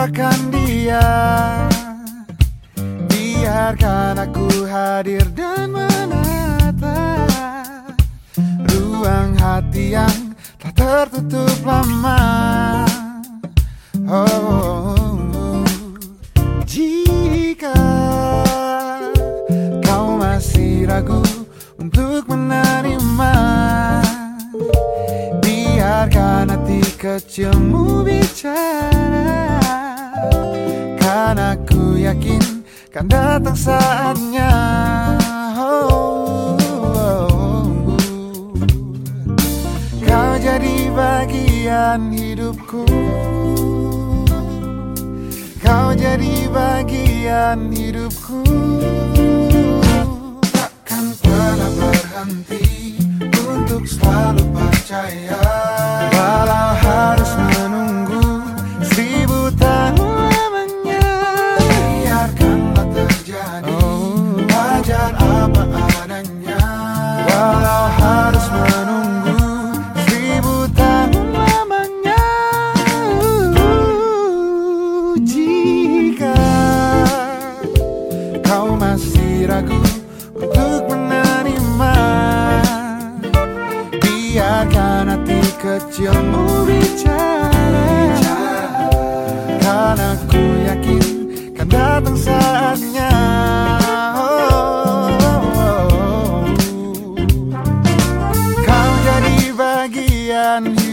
Melupakan dia Biarkan aku hadir dan menata Ruang hati yang telah tertutup lama Jika kau masih ragu untuk menerima Biarkan hati kecilmu bicara Karena aku yakin kan datang saatnya oh. Kau jadi bagian hidupku Kau jadi bagian hidupku. Takkan pernah berhenti Untuk selalu percaya Biarkan hati kecilmu bicara Karena ku yakin kan datang saatnya. Oh, Kau jadi bagian hidupku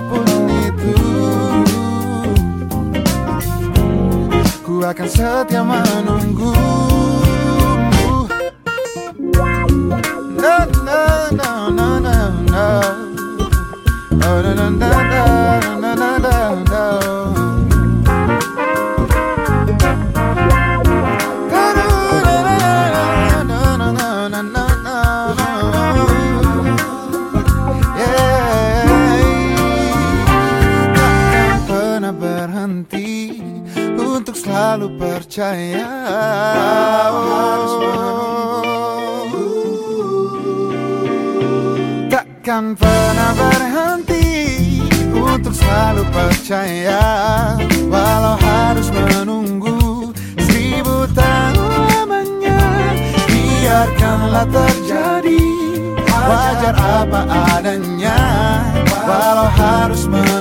apa pun itu. Ku akan setia menunggu selalu percaya. Harus Takkan pernah berhenti untuk selalu percaya. Walau harus menunggu seribu tahun lamanya Biarkanlah terjadi. Wajar apa adanya Walau harus menunggu